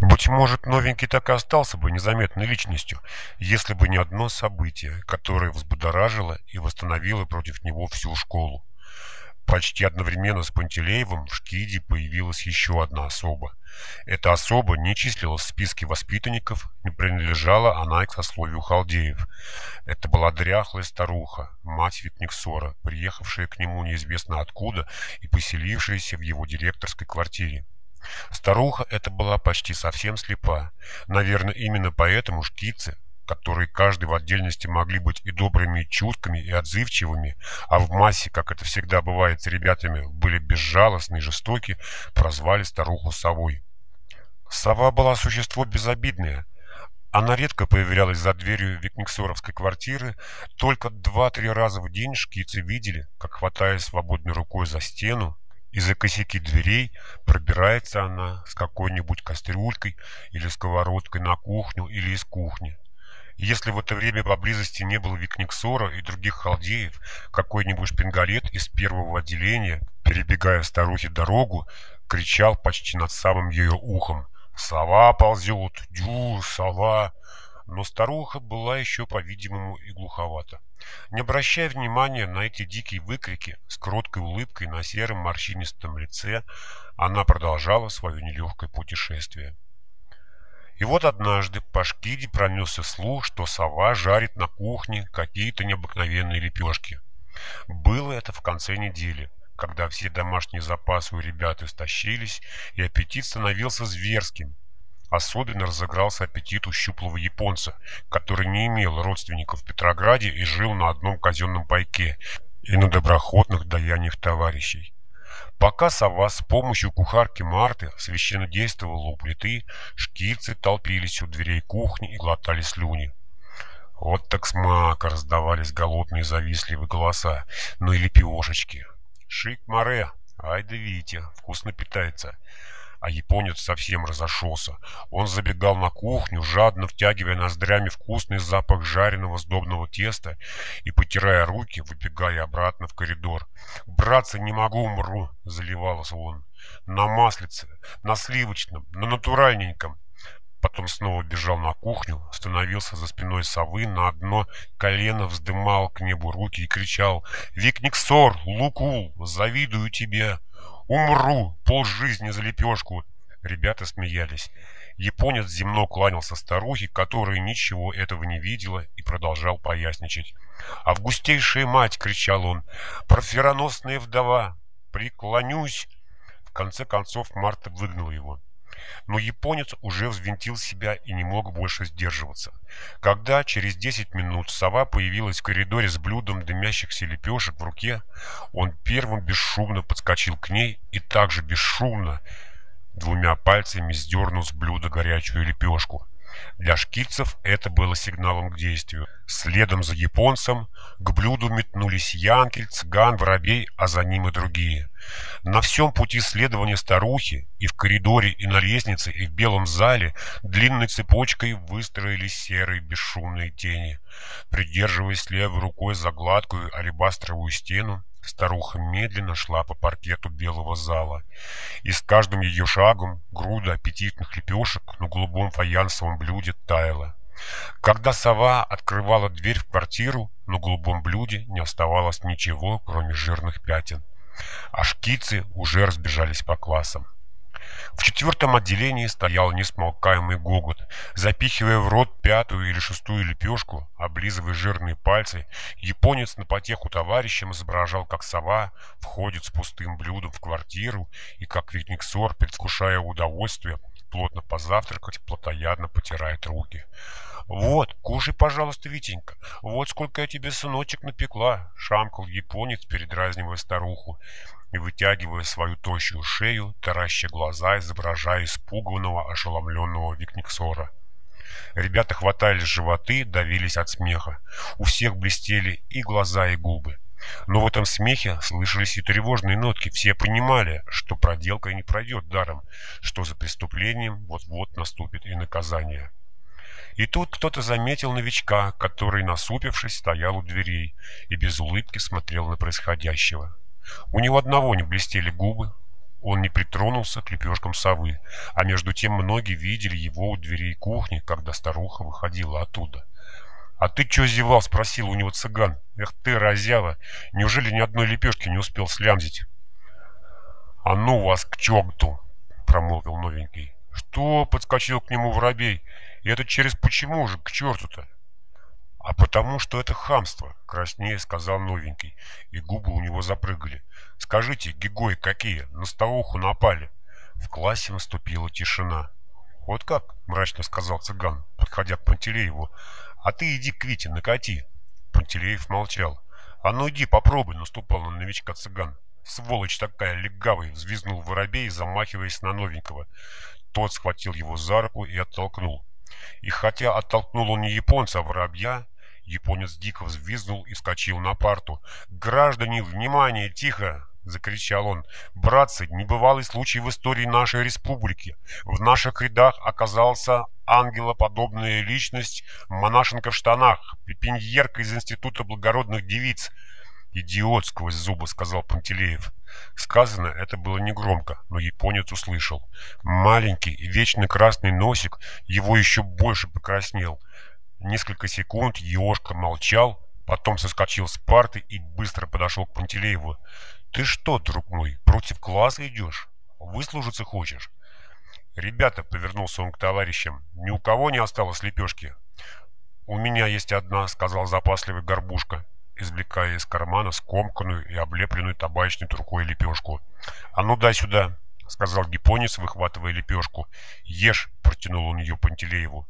Быть может, новенький так и остался бы незаметной личностью, если бы не одно событие, которое взбудоражило и восстановило против него всю школу. Почти одновременно с Пантелеевым в Шкиде появилась еще одна особа. Эта особа не числилась в списке воспитанников, не принадлежала она к сословию халдеев. Это была дряхлая старуха, мать Викниксора, приехавшая к нему неизвестно откуда и поселившаяся в его директорской квартире. Старуха эта была почти совсем слепа. Наверное, именно поэтому шкицы, которые каждый в отдельности могли быть и добрыми, и чуткими, и отзывчивыми, а в массе, как это всегда бывает с ребятами, были безжалостны и жестоки, прозвали старуху совой. Сова была существо безобидное. Она редко появлялась за дверью Викниксоровской квартиры, только два-три раза в день шкицы видели, как, хватая свободной рукой за стену, из-за косяки дверей пробирается она с какой-нибудь кастрюлькой или сковородкой на кухню или из кухни. Если в это время поблизости не было Викниксора и других халдеев, какой-нибудь шпингалет из первого отделения, перебегая старухе дорогу, кричал почти над самым ее ухом «Сова ползет! Дю, сова!» Но старуха была еще, по-видимому, и глуховата. Не обращая внимания на эти дикие выкрики, с кроткой улыбкой на сером морщинистом лице, она продолжала свое нелегкое путешествие. И вот однажды по шкиде пронесся слух, что сова жарит на кухне какие-то необыкновенные лепешки. Было это в конце недели, когда все домашние запасы у ребят истощились, и аппетит становился зверским, Особенно разыгрался аппетит у щуплого японца, который не имел родственников в Петрограде и жил на одном казенном пайке и на доброходных даяниях товарищей. Пока сова с помощью кухарки Марты священно действовала у плиты, шкирцы толпились у дверей кухни и глотали слюни. Вот так смака раздавались голодные завистливые голоса, ну и лепешечки. Шик-маре, ай да Витя, вкусно питается а японец совсем разошелся. Он забегал на кухню, жадно втягивая ноздрями вкусный запах жареного сдобного теста и, потирая руки, выбегая обратно в коридор. «Браться не могу, умру!» — заливался он. «На маслице, на сливочном, на натуральненьком!» Потом снова бежал на кухню, становился за спиной совы, на одно колено вздымал к небу руки и кричал «Викниксор, Лукул, завидую тебе!» Умру, полжизни за лепешку. Ребята смеялись. Японец земно кланялся старухе, которая ничего этого не видела и продолжал поясничать. «Августейшая мать!» — кричал он. «Парфироносная вдова! Преклонюсь!» В конце концов Марта выгнала его. Но японец уже взвинтил себя и не мог больше сдерживаться. Когда через десять минут сова появилась в коридоре с блюдом дымящихся лепешек в руке, он первым бесшумно подскочил к ней и также бесшумно двумя пальцами сдернул с блюда горячую лепешку. Для шкицев это было сигналом к действию. Следом за японцем к блюду метнулись Янкель, Цыган, Воробей, а за ним и другие. На всем пути следования старухи и в коридоре, и на лестнице, и в белом зале длинной цепочкой выстроились серые бесшумные тени. Придерживаясь левой рукой за гладкую алебастровую стену, Старуха медленно шла по паркету белого зала, и с каждым ее шагом груда аппетитных лепешек на голубом фаянсовом блюде таяла. Когда сова открывала дверь в квартиру, на голубом блюде не оставалось ничего, кроме жирных пятен, а шкицы уже разбежались по классам. В четвертом отделении стоял несмолкаемый гогот. Запихивая в рот пятую или шестую лепешку, облизывая жирные пальцы, японец на потеху товарищам изображал, как сова входит с пустым блюдом в квартиру и как Викниксор, предвкушая удовольствие, плотно позавтракать, плотоядно потирает руки. «Вот, кушай, пожалуйста, Витенька, вот сколько я тебе, сыночек, напекла!» — шамкал японец, передразнивая старуху и вытягивая свою тощую шею, тараща глаза, изображая испуганного, ошеломленного Викниксора. Ребята хватались животы, давились от смеха. У всех блестели и глаза, и губы. Но в этом смехе слышались и тревожные нотки. Все понимали, что проделка не пройдет даром, что за преступлением вот-вот наступит и наказание. И тут кто-то заметил новичка, который, насупившись, стоял у дверей и без улыбки смотрел на происходящего. У него одного не блестели губы, Он не притронулся к лепешкам совы, а между тем многие видели его у дверей кухни, когда старуха выходила оттуда. «А ты чё зевал?» — спросил у него цыган. «Эх ты, разява, неужели ни одной лепешки не успел слямзить?» «А ну вас к черту!» — промолвил новенький. «Что?» — подскочил к нему воробей. «И это через почему же к черту-то?» «А потому что это хамство», — краснее сказал новенький, и губы у него запрыгали. «Скажите, гигои какие, на старуху напали?» В классе наступила тишина. «Вот как?» — мрачно сказал цыган, подходя к Пантелееву. «А ты иди к Вите, накати!» Пантелеев молчал. «А ну иди, попробуй!» — наступал на новичка цыган. «Сволочь такая, легавый!» — взвизгнул воробей, замахиваясь на новенького. Тот схватил его за руку и оттолкнул. И хотя оттолкнул он не японца, а воробья, японец дико взвизгнул и вскочил на парту. «Граждане, внимание, тихо!» — закричал он. «Братцы, небывалый случай в истории нашей республики. В наших рядах оказался ангелоподобная личность, монашенка в штанах, пепеньерка из Института благородных девиц. «Идиот!» — сквозь зубы сказал Пантелеев. Сказано это было негромко, но японец услышал. Маленький и вечно красный носик его еще больше покраснел. Несколько секунд Ешка молчал, потом соскочил с парты и быстро подошел к Пантелееву. «Ты что, друг мой, против класса идешь? Выслужиться хочешь?» «Ребята», — повернулся он к товарищам, — «ни у кого не осталось лепешки?» «У меня есть одна», — сказал запасливый горбушка, извлекая из кармана скомканную и облепленную табачной трухой лепешку. «А ну дай сюда», — сказал гипонец, выхватывая лепешку. «Ешь», — протянул он ее Пантелееву.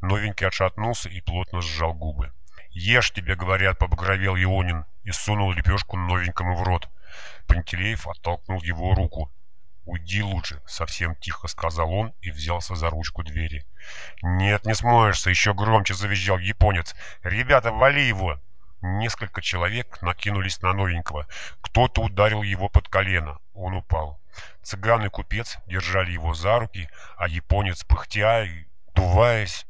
Новенький отшатнулся и плотно сжал губы. «Ешь, тебе говорят», — побагровел Ионин и сунул лепешку новенькому в рот. Пантелеев оттолкнул его руку. «Уйди лучше», — совсем тихо сказал он и взялся за ручку двери. «Нет, не сможешься», — еще громче завизжал японец. «Ребята, вали его!» Несколько человек накинулись на новенького. Кто-то ударил его под колено. Он упал. Цыган и купец держали его за руки, а японец, пыхтя и дуваясь,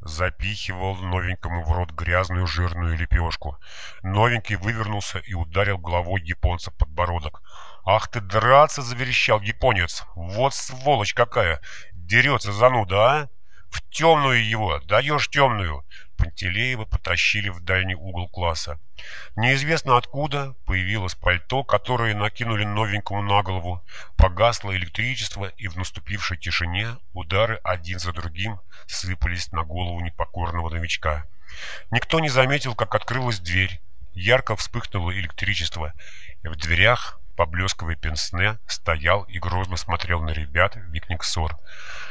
запихивал новенькому в рот грязную жирную лепешку. Новенький вывернулся и ударил головой японца подбородок. «Ах ты драться!» — заверещал японец. «Вот сволочь какая! Дерется зануда, а! В темную его! Даешь темную!» Пантелеева потащили в дальний угол класса. Неизвестно откуда появилось пальто, которое накинули новенькому на голову. Погасло электричество, и в наступившей тишине удары один за другим сыпались на голову непокорного новичка. Никто не заметил, как открылась дверь. Ярко вспыхнуло электричество. И в дверях поблескивая пенсне, стоял и грозно смотрел на ребят Викниксор.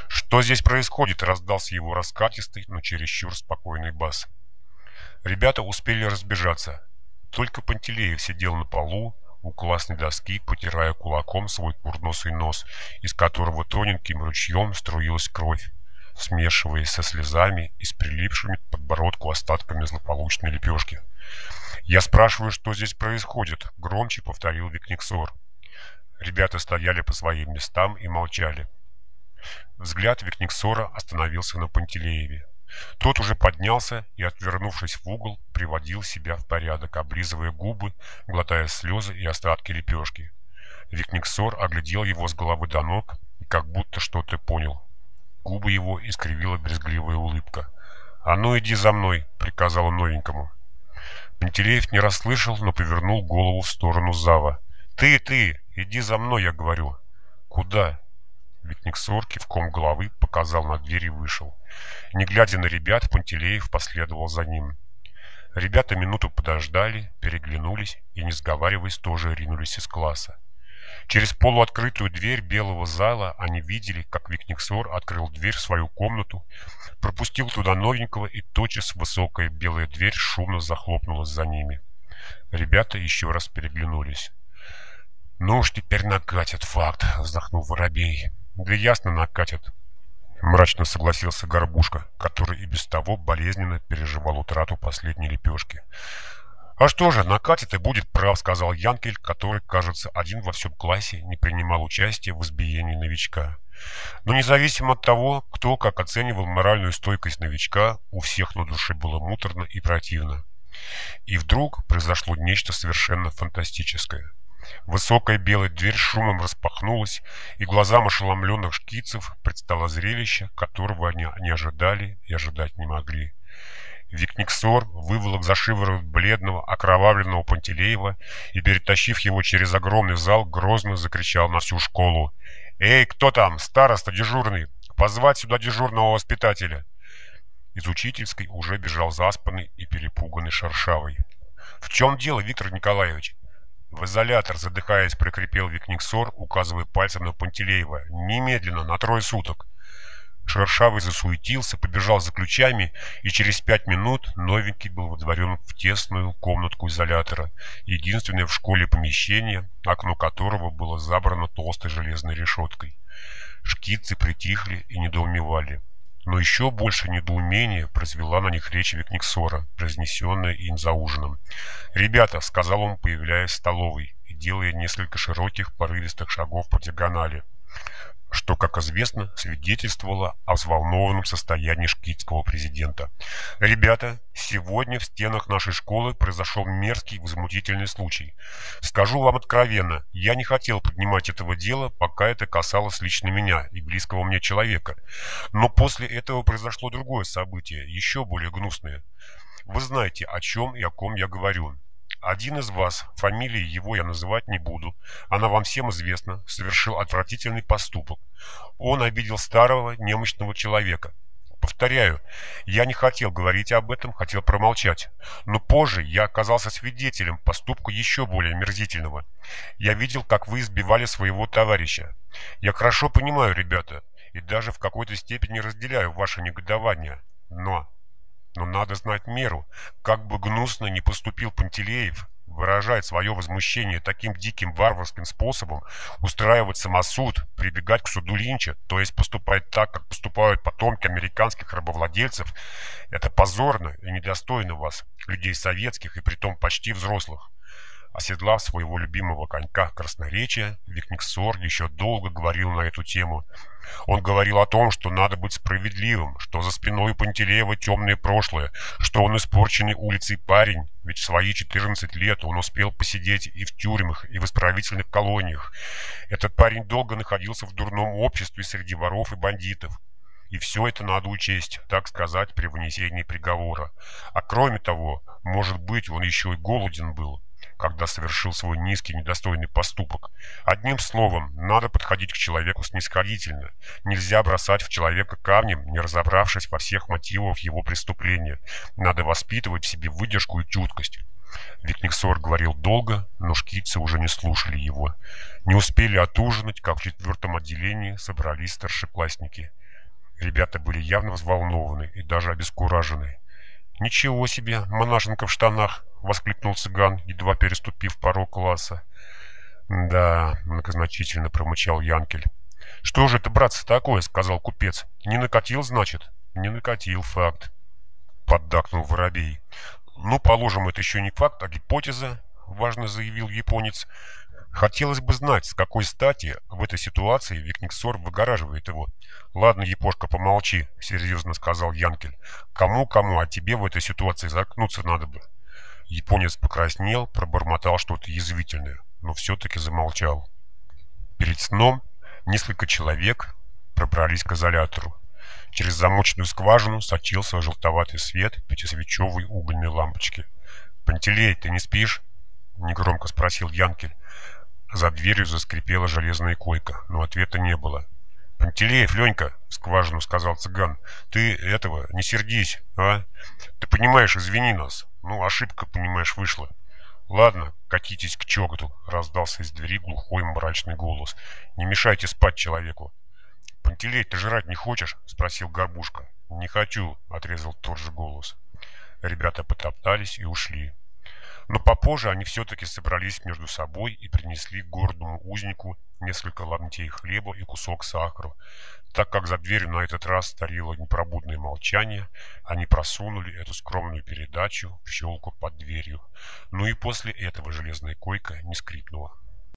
«Что здесь происходит?» — раздался его раскатистый, но чересчур спокойный бас. Ребята успели разбежаться. Только Пантелеев сидел на полу у классной доски, потирая кулаком свой курносый нос, из которого тоненьким ручьем струилась кровь, смешиваясь со слезами и с прилипшими к подбородку остатками злополучной лепешки. «Я спрашиваю, что здесь происходит?» — громче повторил Викниксор. Ребята стояли по своим местам и молчали. Взгляд Викниксора остановился на Пантелееве. Тот уже поднялся и, отвернувшись в угол, приводил себя в порядок, облизывая губы, глотая слезы и остатки лепешки. Викниксор оглядел его с головы до ног и как будто что-то понял. Губы его искривила брезгливая улыбка. «А ну иди за мной!» — приказал новенькому. Пантелеев не расслышал, но повернул голову в сторону Зава. «Ты, ты, иди за мной, я говорю». «Куда?» Викниксор кивком головы показал на дверь и вышел. Не глядя на ребят, Пантелеев последовал за ним. Ребята минуту подождали, переглянулись и, не сговариваясь, тоже ринулись из класса. Через полуоткрытую дверь белого зала они видели, как Викниксор открыл дверь в свою комнату, пропустил туда новенького, и тотчас высокая белая дверь шумно захлопнулась за ними. Ребята еще раз переглянулись. «Ну уж теперь накатят факт», — вздохнул Воробей. «Да ясно накатят», — мрачно согласился Горбушка, который и без того болезненно переживал утрату последней лепешки. «А что же, накатит и будет прав», — сказал Янкель, который, кажется, один во всем классе не принимал участия в избиении новичка. Но независимо от того, кто как оценивал моральную стойкость новичка, у всех на душе было муторно и противно. И вдруг произошло нечто совершенно фантастическое. Высокая белая дверь шумом распахнулась, и глазам ошеломленных шкицев предстало зрелище, которого они не ожидали и ожидать не могли. Викниксор выволок за шиворот бледного, окровавленного Пантелеева и, перетащив его через огромный зал, грозно закричал на всю школу. «Эй, кто там? Староста дежурный! Позвать сюда дежурного воспитателя!» Из учительской уже бежал заспанный и перепуганный Шаршавый. «В чем дело, Виктор Николаевич?» «В изолятор, задыхаясь, прикрепил Викниксор, указывая пальцем на Пантелеева. Немедленно, на трое суток!» Шершавый засуетился, побежал за ключами, и через пять минут новенький был водворен в тесную комнатку изолятора, единственное в школе помещение, окно которого было забрано толстой железной решеткой. Шкицы притихли и недоумевали. Но еще больше недоумения произвела на них речь Викниксора, произнесенная им за ужином. «Ребята», — сказал он, появляясь в столовой и делая несколько широких порывистых шагов по диагонали, что, как известно, свидетельствовало о взволнованном состоянии шкитского президента. «Ребята, сегодня в стенах нашей школы произошел мерзкий возмутительный случай. Скажу вам откровенно, я не хотел поднимать этого дела, пока это касалось лично меня и близкого мне человека. Но после этого произошло другое событие, еще более гнусное. Вы знаете, о чем и о ком я говорю. Один из вас, фамилии его я называть не буду, она вам всем известна, совершил отвратительный поступок. Он обидел старого немощного человека. Повторяю, я не хотел говорить об этом, хотел промолчать. Но позже я оказался свидетелем поступка еще более мерзительного. Я видел, как вы избивали своего товарища. Я хорошо понимаю, ребята, и даже в какой-то степени разделяю ваше негодование. Но но надо знать меру. Как бы гнусно не поступил Пантелеев, выражать свое возмущение таким диким варварским способом, устраивать самосуд, прибегать к суду Линча, то есть поступать так, как поступают потомки американских рабовладельцев, это позорно и недостойно вас, людей советских и притом почти взрослых. Оседлав своего любимого конька красноречия, Викниксор еще долго говорил на эту тему. Он говорил о том, что надо быть справедливым, что за спиной у Пантелеева темное прошлое, что он испорченный улицей парень, ведь в свои 14 лет он успел посидеть и в тюрьмах, и в исправительных колониях. Этот парень долго находился в дурном обществе среди воров и бандитов. И все это надо учесть, так сказать, при вынесении приговора. А кроме того, может быть, он еще и голоден был когда совершил свой низкий недостойный поступок. Одним словом, надо подходить к человеку снисходительно. Нельзя бросать в человека камнем, не разобравшись во всех мотивах его преступления. Надо воспитывать в себе выдержку и чуткость. Викниксор говорил долго, но шкицы уже не слушали его. Не успели отужинать, как в четвертом отделении собрались старшеклассники. Ребята были явно взволнованы и даже обескуражены. «Ничего себе, монашенка в штанах!» — воскликнул цыган, едва переступив порог класса. «Да», — многозначительно промычал Янкель. «Что же это, братцы, такое?» — сказал купец. «Не накатил, значит?» «Не накатил, факт», — поддакнул воробей. «Ну, положим, это еще не факт, а гипотеза», — важно заявил японец. Хотелось бы знать, с какой стати в этой ситуации Викниксор выгораживает его. «Ладно, Япошка, помолчи», — серьезно сказал Янкель. «Кому-кому, а тебе в этой ситуации заткнуться надо бы». Японец покраснел, пробормотал что-то язвительное, но все-таки замолчал. Перед сном несколько человек пробрались к изолятору. Через замочную скважину сочился желтоватый свет пятисвечевой угольной лампочки. «Пантелей, ты не спишь?» — негромко спросил Янкель. За дверью заскрипела железная койка, но ответа не было. «Пантелеев, Ленька!» — скважину сказал цыган. «Ты этого, не сердись, а? Ты понимаешь, извини нас. Ну, ошибка, понимаешь, вышла». «Ладно, катитесь к чокоту!» — раздался из двери глухой мрачный голос. «Не мешайте спать человеку!» «Пантелей, ты жрать не хочешь?» — спросил Горбушка. «Не хочу!» — отрезал тот же голос. Ребята потоптались и ушли. Но попозже они все-таки собрались между собой и принесли гордому узнику несколько ломтей хлеба и кусок сахара. Так как за дверью на этот раз старило непробудное молчание, они просунули эту скромную передачу в щелку под дверью. Ну и после этого железная койка не скрипнула.